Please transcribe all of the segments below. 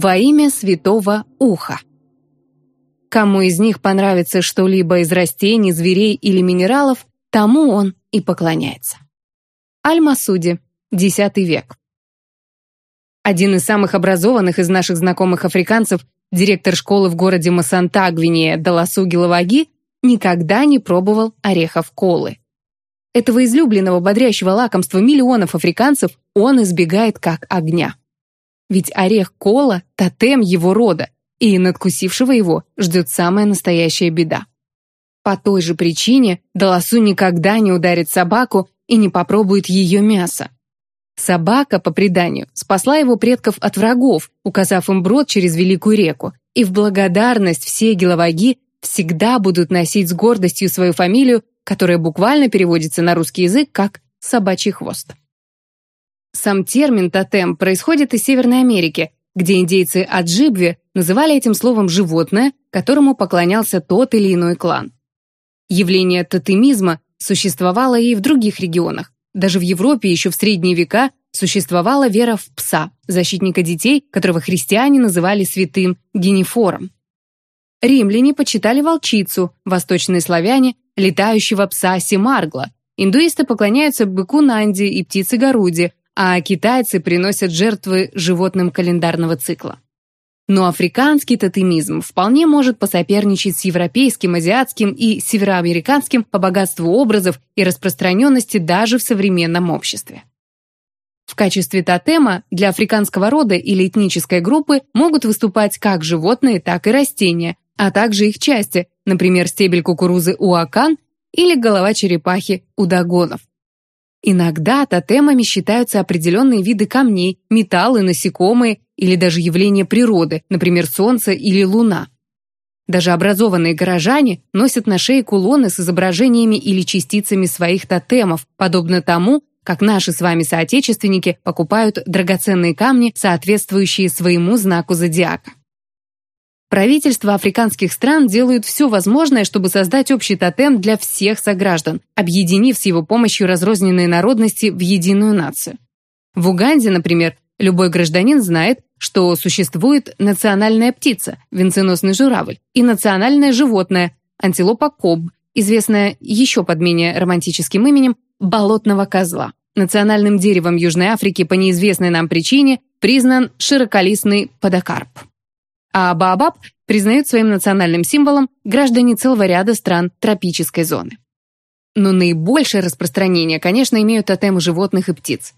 во имя святого уха. Кому из них понравится что-либо из растений, зверей или минералов, тому он и поклоняется. Аль-Масуди, X век. Один из самых образованных из наших знакомых африканцев, директор школы в городе Масанта, Гвинея, Даласу Гилаваги, никогда не пробовал орехов колы. Этого излюбленного бодрящего лакомства миллионов африканцев он избегает как огня. Ведь орех кола – тотем его рода, и надкусившего его ждет самая настоящая беда. По той же причине Даласу никогда не ударит собаку и не попробует ее мясо. Собака, по преданию, спасла его предков от врагов, указав им брод через Великую реку, и в благодарность все геловаги всегда будут носить с гордостью свою фамилию, которая буквально переводится на русский язык как «собачий хвост». Сам термин «тотем» происходит из Северной Америки, где индейцы Аджибви называли этим словом животное, которому поклонялся тот или иной клан. Явление тотемизма существовало и в других регионах. Даже в Европе еще в средние века существовала вера в пса, защитника детей, которого христиане называли святым Генифором. Римляне почитали волчицу, восточные славяне – летающего пса Симаргла. Индуисты поклоняются быку Нанди и птице Горуди, а китайцы приносят жертвы животным календарного цикла. Но африканский тотемизм вполне может посоперничать с европейским, азиатским и североамериканским по богатству образов и распространенности даже в современном обществе. В качестве тотема для африканского рода или этнической группы могут выступать как животные, так и растения, а также их части, например, стебель кукурузы уакан или голова черепахи удагонов. Иногда тотемами считаются определенные виды камней, металлы, насекомые или даже явления природы, например, солнце или луна. Даже образованные горожане носят на шее кулоны с изображениями или частицами своих тотемов, подобно тому, как наши с вами соотечественники покупают драгоценные камни, соответствующие своему знаку зодиака. Правительства африканских стран делают все возможное, чтобы создать общий тотем для всех сограждан, объединив с его помощью разрозненные народности в единую нацию. В Уганде, например, любой гражданин знает, что существует национальная птица, венценосный журавль, и национальное животное, антилопа коб, известная еще под менее романтическим именем болотного козла. Национальным деревом Южной Африки по неизвестной нам причине признан широколистный подокарп а Баобаб признают своим национальным символом граждане целого ряда стран тропической зоны. Но наибольшее распространение, конечно, имеют тотемы животных и птиц.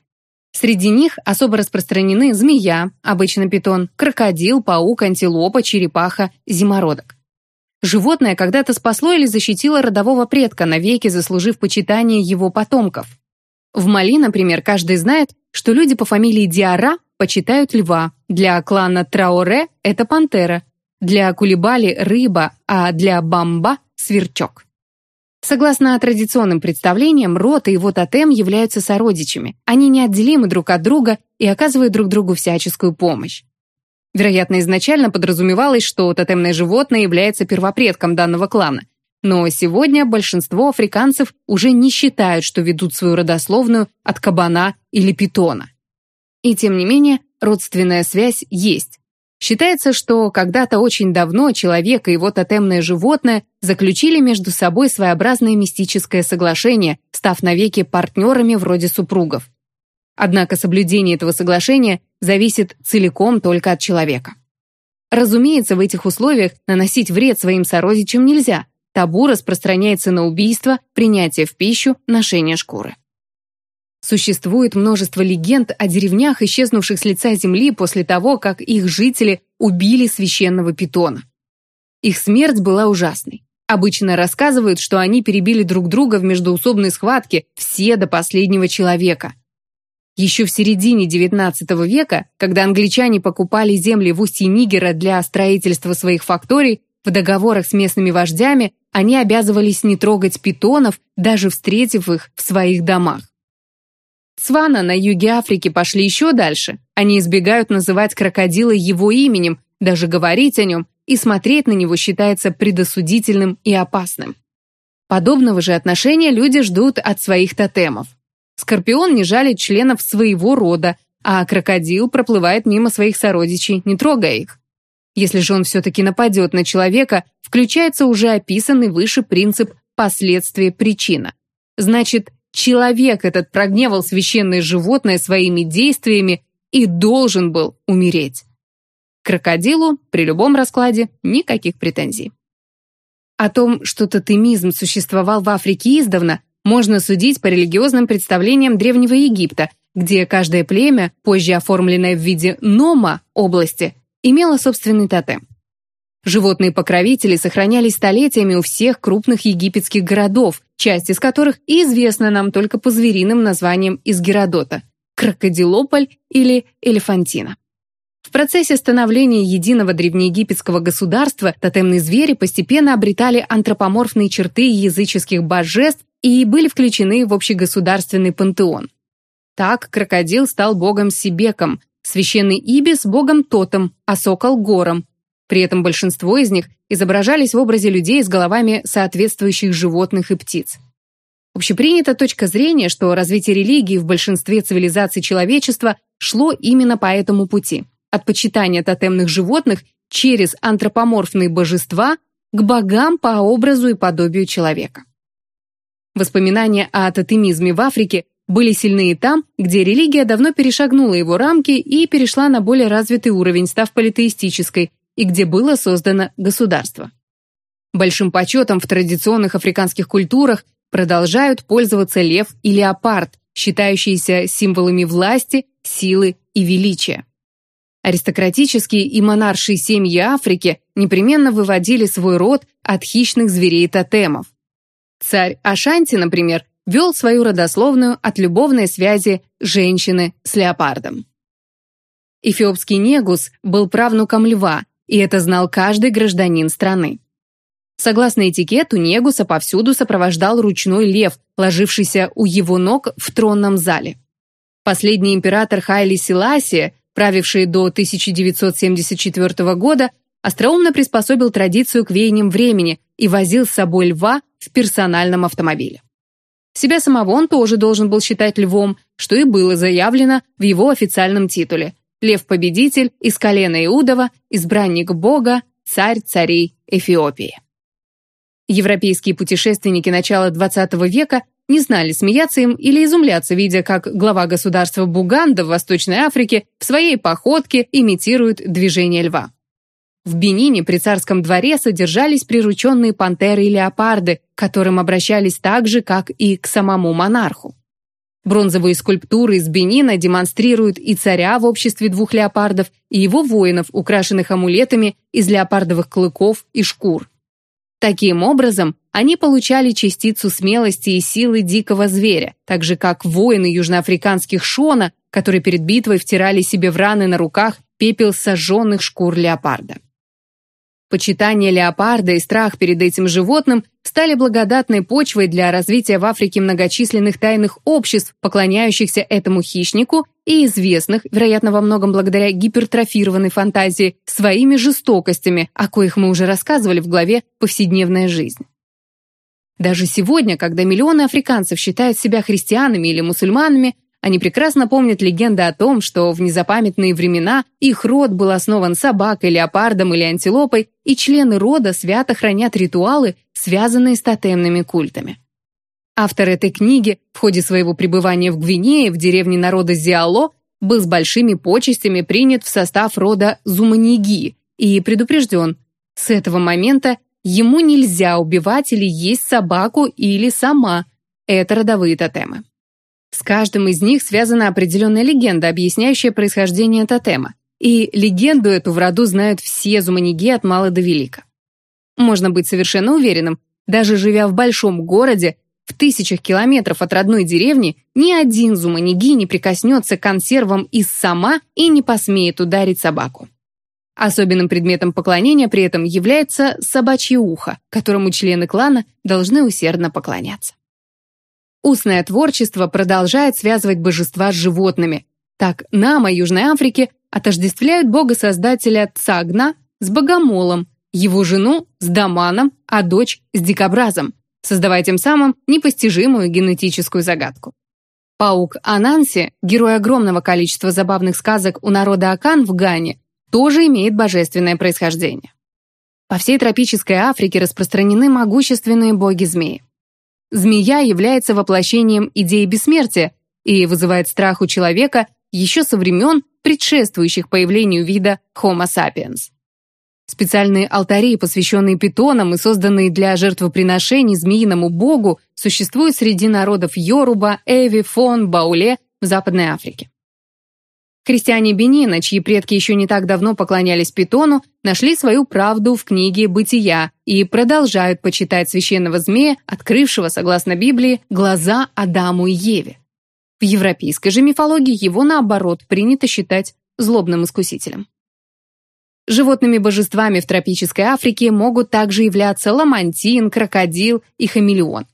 Среди них особо распространены змея, обычно питон, крокодил, паук, антилопа, черепаха, зимородок. Животное когда-то спасло или защитило родового предка, навеки заслужив почитание его потомков. В Мали, например, каждый знает, что люди по фамилии Диара почитают льва, для клана Траоре – это пантера, для Кулибали – рыба, а для Бамба – сверчок. Согласно традиционным представлениям, род и его тотем являются сородичами. Они неотделимы друг от друга и оказывают друг другу всяческую помощь. Вероятно, изначально подразумевалось, что тотемное животное является первопредком данного клана. Но сегодня большинство африканцев уже не считают, что ведут свою родословную от кабана или питона. И тем не менее, родственная связь есть. Считается, что когда-то очень давно человек и его тотемное животное заключили между собой своеобразное мистическое соглашение, став навеки партнерами вроде супругов. Однако соблюдение этого соглашения зависит целиком только от человека. Разумеется, в этих условиях наносить вред своим сородичам нельзя. Табу распространяется на убийство, принятие в пищу, ношение шкуры. Существует множество легенд о деревнях, исчезнувших с лица земли после того, как их жители убили священного питона. Их смерть была ужасной. Обычно рассказывают, что они перебили друг друга в междоусобной схватке, все до последнего человека. Еще в середине XIX века, когда англичане покупали земли в устье Нигера для строительства своих факторий, в договорах с местными вождями они обязывались не трогать питонов, даже встретив их в своих домах. Цвана на юге Африки пошли еще дальше. Они избегают называть крокодила его именем, даже говорить о нем, и смотреть на него считается предосудительным и опасным. Подобного же отношения люди ждут от своих тотемов. Скорпион не жалит членов своего рода, а крокодил проплывает мимо своих сородичей, не трогая их. Если же он все-таки нападет на человека, включается уже описанный выше принцип последствия-причина. Значит, человек этот прогневал священное животное своими действиями и должен был умереть. Крокодилу при любом раскладе никаких претензий. О том, что тотемизм существовал в Африке издавна, можно судить по религиозным представлениям Древнего Египта, где каждое племя, позже оформленное в виде нома области, имело собственный тотем. Животные-покровители сохранялись столетиями у всех крупных египетских городов, часть из которых и известна нам только по звериным названиям из Геродота – Крокодилополь или Элефантина. В процессе становления единого древнеегипетского государства тотемные звери постепенно обретали антропоморфные черты языческих божеств и были включены в общегосударственный пантеон. Так крокодил стал богом Сибеком, священный ибис – богом Тотом, а сокол – гором. При этом большинство из них изображались в образе людей с головами соответствующих животных и птиц. Общепринята точка зрения, что развитие религии в большинстве цивилизаций человечества шло именно по этому пути – от почитания тотемных животных через антропоморфные божества к богам по образу и подобию человека. Воспоминания о тотемизме в Африке были сильны и там, где религия давно перешагнула его рамки и перешла на более развитый уровень, став политеистической, и где было создано государство. Большим почетом в традиционных африканских культурах продолжают пользоваться лев и леопард, считающиеся символами власти, силы и величия. Аристократические и монаршие семьи Африки непременно выводили свой род от хищных зверей-тотемов. Царь Ашанти, например, вел свою родословную от любовной связи женщины с леопардом. Эфиопский негус был правнуком льва, и это знал каждый гражданин страны. Согласно этикету, негуса повсюду сопровождал ручной лев, ложившийся у его ног в тронном зале. Последний император Хайли Селасия правивший до 1974 года, остроумно приспособил традицию к веяниям времени и возил с собой льва в персональном автомобиле. Себя самого он тоже должен был считать львом, что и было заявлено в его официальном титуле «Лев-победитель из колена Иудова, избранник Бога, царь царей Эфиопии». Европейские путешественники начала XX века не знали, смеяться им или изумляться, видя, как глава государства Буганда в Восточной Африке в своей походке имитирует движение льва. В Бенине при царском дворе содержались прирученные пантеры и леопарды, к которым обращались так же, как и к самому монарху. Бронзовые скульптуры из Бенина демонстрируют и царя в обществе двух леопардов, и его воинов, украшенных амулетами из леопардовых клыков и шкур. Таким образом, они получали частицу смелости и силы дикого зверя, так же как воины южноафриканских шона, которые перед битвой втирали себе в раны на руках пепел сожженных шкур леопарда. Почитание леопарда и страх перед этим животным стали благодатной почвой для развития в Африке многочисленных тайных обществ, поклоняющихся этому хищнику и известных, вероятно, во многом благодаря гипертрофированной фантазии, своими жестокостями, о коих мы уже рассказывали в главе «Повседневная жизнь». Даже сегодня, когда миллионы африканцев считают себя христианами или мусульманами, они прекрасно помнят легенды о том, что в незапамятные времена их род был основан собакой, леопардом или антилопой, и члены рода свято хранят ритуалы, связанные с тотемными культами. Автор этой книги в ходе своего пребывания в Гвинее в деревне народа Зиало был с большими почестями принят в состав рода Зуманиги и предупрежден, с этого момента ему нельзя убивать или есть собаку или сама. Это родовые тотемы. С каждым из них связана определенная легенда, объясняющая происхождение тотема. И легенду эту в роду знают все зуманиги от мала до велика. Можно быть совершенно уверенным, даже живя в большом городе, в тысячах километров от родной деревни, ни один зуманиги не прикоснется к консервам из сама и не посмеет ударить собаку. Особенным предметом поклонения при этом является собачье ухо, которому члены клана должны усердно поклоняться. Устное творчество продолжает связывать божества с животными. Так Нама Южной Африки отождествляют бога-создателя Цагна с богомолом, его жену с Даманом, а дочь с дикобразом, создавая тем самым непостижимую генетическую загадку. Паук Ананси, герой огромного количества забавных сказок у народа Акан в Гане, тоже имеет божественное происхождение. По всей тропической Африке распространены могущественные боги-змеи. Змея является воплощением идеи бессмертия и вызывает страх у человека еще со времен, предшествующих появлению вида Homo sapiens. Специальные алтари, посвященные питонам и созданные для жертвоприношений змеиному богу, существуют среди народов Йоруба, Эви, Фон, Бауле в Западной Африке. Христиане Бенина, чьи предки еще не так давно поклонялись питону, нашли свою правду в книге «Бытия» и продолжают почитать священного змея, открывшего, согласно Библии, глаза Адаму и Еве. В европейской же мифологии его, наоборот, принято считать злобным искусителем. Животными божествами в тропической Африке могут также являться ламантин, крокодил и хамелеон.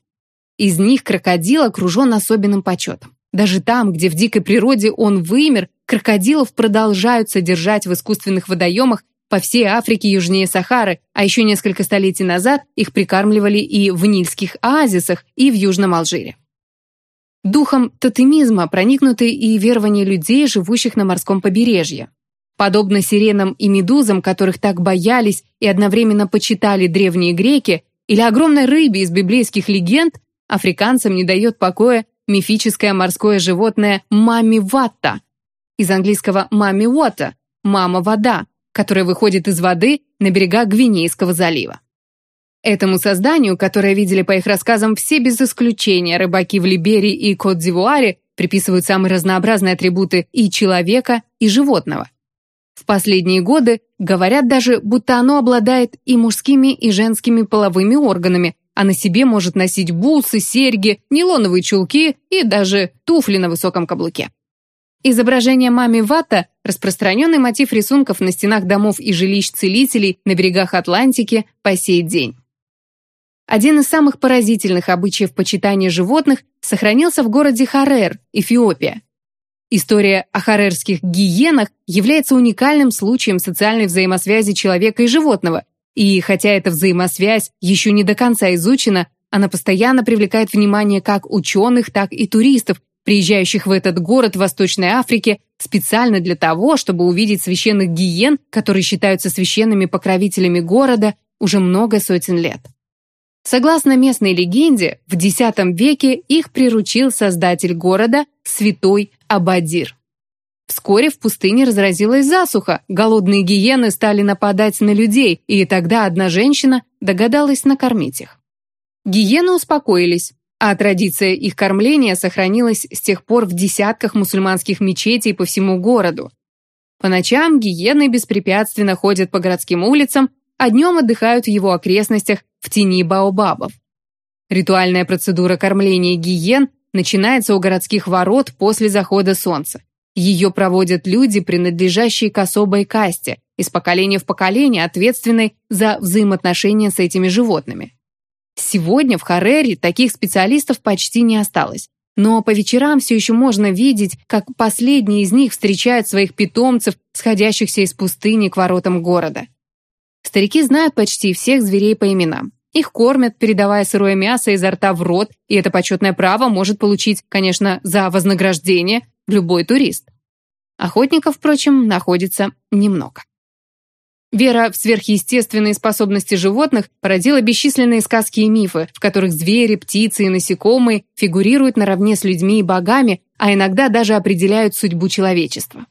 Из них крокодил окружен особенным почетом. Даже там, где в дикой природе он вымер, крокодилов продолжают содержать в искусственных водоемах по всей Африке южнее Сахары, а еще несколько столетий назад их прикармливали и в нильских оазисах, и в Южном Алжире. Духом тотемизма проникнуты и верования людей, живущих на морском побережье. Подобно сиренам и медузам, которых так боялись и одновременно почитали древние греки, или огромной рыбе из библейских легенд, африканцам не дает покоя мифическое морское животное мами-ватта, из английского мами-water – мама-вода, которая выходит из воды на берега Гвинейского залива. Этому созданию, которое видели по их рассказам все без исключения рыбаки в Либерии и Кот-д'Ивуаре, приписывают самые разнообразные атрибуты и человека, и животного. В последние годы говорят даже, будто оно обладает и мужскими, и женскими половыми органами, а на себе может носить бусы, серьги, нейлоновые чулки и даже туфли на высоком каблуке. Изображение мами Вата – распространенный мотив рисунков на стенах домов и жилищ целителей на берегах Атлантики по сей день. Один из самых поразительных обычаев почитания животных сохранился в городе Харер, Эфиопия. История о харерских гиенах является уникальным случаем социальной взаимосвязи человека и животного, и хотя эта взаимосвязь еще не до конца изучена, она постоянно привлекает внимание как ученых, так и туристов, приезжающих в этот город Восточной Африке специально для того, чтобы увидеть священных гиен, которые считаются священными покровителями города уже много сотен лет. Согласно местной легенде, в X веке их приручил создатель города, святой Абадир. Вскоре в пустыне разразилась засуха, голодные гиены стали нападать на людей, и тогда одна женщина догадалась накормить их. Гиены успокоились, а традиция их кормления сохранилась с тех пор в десятках мусульманских мечетей по всему городу. По ночам гиены беспрепятственно ходят по городским улицам, а днем отдыхают в его окрестностях в тени баобабов. Ритуальная процедура кормления гиен начинается у городских ворот после захода солнца. Ее проводят люди, принадлежащие к особой касте, из поколения в поколение ответственной за взаимоотношения с этими животными. Сегодня в Харере таких специалистов почти не осталось. Но по вечерам все еще можно видеть, как последние из них встречают своих питомцев, сходящихся из пустыни к воротам города. Старики знают почти всех зверей по именам. Их кормят, передавая сырое мясо изо рта в рот, и это почетное право может получить, конечно, за вознаграждение любой турист. Охотников, впрочем, находится немного. Вера в сверхъестественные способности животных породила бесчисленные сказки и мифы, в которых звери, птицы и насекомые фигурируют наравне с людьми и богами, а иногда даже определяют судьбу человечества.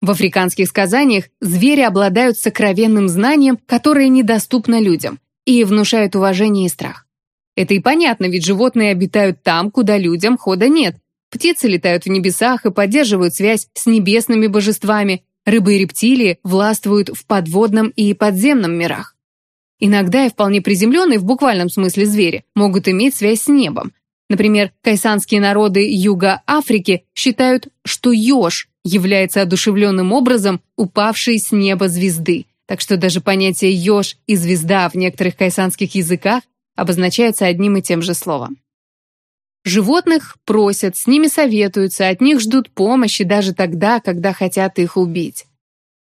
В африканских сказаниях звери обладают сокровенным знанием, которое недоступно людям, и внушают уважение и страх. Это и понятно, ведь животные обитают там, куда людям хода нет. Птицы летают в небесах и поддерживают связь с небесными божествами, Рыбы и рептилии властвуют в подводном и подземном мирах. Иногда и вполне приземленные в буквальном смысле звери могут иметь связь с небом. Например, кайсанские народы Юга Африки считают, что еж является одушевленным образом упавшей с неба звезды, так что даже понятие еж и звезда в некоторых кайсанских языках обозначаются одним и тем же словом. Животных просят, с ними советуются, от них ждут помощи даже тогда, когда хотят их убить.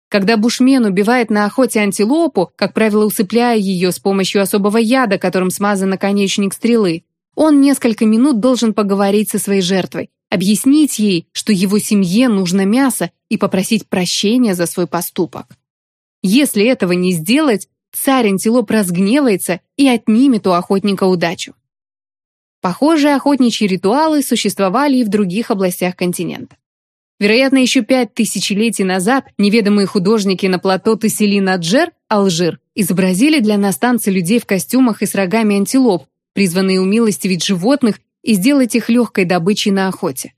Когда бушмен убивает на охоте антилопу, как правило, усыпляя ее с помощью особого яда, которым смазан наконечник стрелы, он несколько минут должен поговорить со своей жертвой, объяснить ей, что его семье нужно мясо и попросить прощения за свой поступок. Если этого не сделать, царь антилоп разгневается и отнимет у охотника удачу. Похожие охотничьи ритуалы существовали и в других областях континента. Вероятно, еще пять тысячелетий назад неведомые художники на плато Тесселина-Джер, Алжир, изобразили для нас танцы людей в костюмах и с рогами антилоп, призванные умилостивить животных и сделать их легкой добычей на охоте.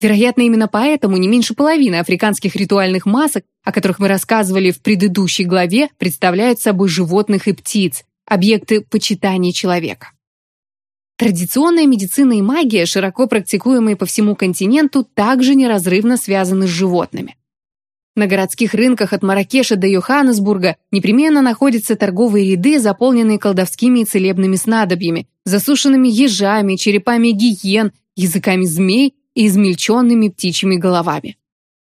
Вероятно, именно поэтому не меньше половины африканских ритуальных масок, о которых мы рассказывали в предыдущей главе, представляют собой животных и птиц, объекты почитания человека. Традиционная медицина и магия, широко практикуемые по всему континенту, также неразрывно связаны с животными. На городских рынках от Маракеша до Йоханнесбурга непременно находятся торговые ряды, заполненные колдовскими и целебными снадобьями, засушенными ежами, черепами гиен, языками змей и измельченными птичьими головами.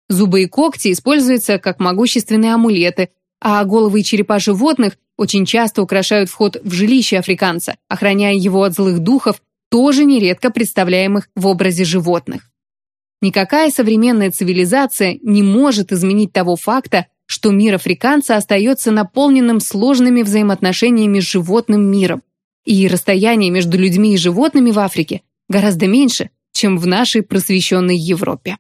Зубы и когти используются как могущественные амулеты, а головы и черепа животных очень часто украшают вход в жилище африканца, охраняя его от злых духов, тоже нередко представляемых в образе животных. Никакая современная цивилизация не может изменить того факта, что мир африканца остается наполненным сложными взаимоотношениями с животным миром, и расстояние между людьми и животными в Африке гораздо меньше, чем в нашей просвещенной Европе.